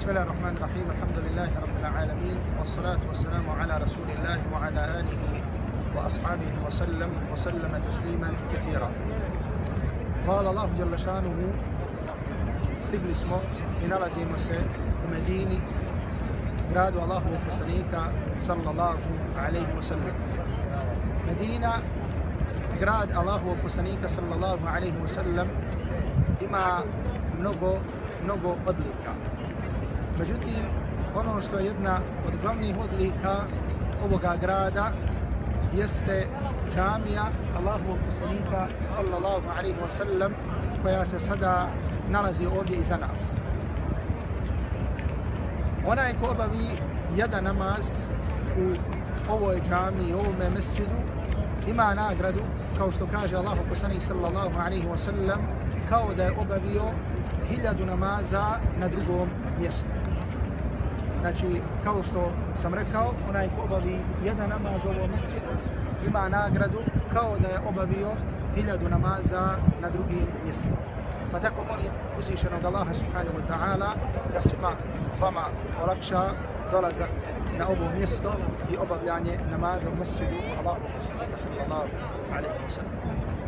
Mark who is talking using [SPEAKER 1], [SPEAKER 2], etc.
[SPEAKER 1] بسم الله الرحمن الرحيم الحمد لله رب العالمين والصلاة والسلام على رسول الله وعلى آله وأصحابه وسلم وسلم تسليما كثيرا قال الله جل شانه استقبل اسمه من رزي مساء مديني إراد الله وبسنيك صلى الله عليه وسلم مدينة إراد الله وبسنيك صلى الله عليه وسلم إما نقو نقو قدلك Međutim, ono što je jedna od glavnih odlika ovoga grada jeste džamija Allahovog poslanika sallallahu alaihi wa sallam koja se sada nalazi ovdje iza nas. Onaj ko obavi jedan namaz u ovoj džami, u ovome mesđidu, ima nagradu, kao što kaže Allah poslanik sallallahu alaihi wa sallam, kao da je obavio hiljadu namaza na drugom mjestu. Znači, kao što sam rekao, onaj ko obavi jedan namaz u ovom mjestu ima nagradu kao da je obavio hiljadu namaza na drugim mjestima. Pa tako molim uzvišenog Allaha subhanahu wa ta'ala da svima vama olakša dolazak na ovo mjesto i obavljanje namaza u masjidu Allahu poslanika sallallahu alaihi wa sallam.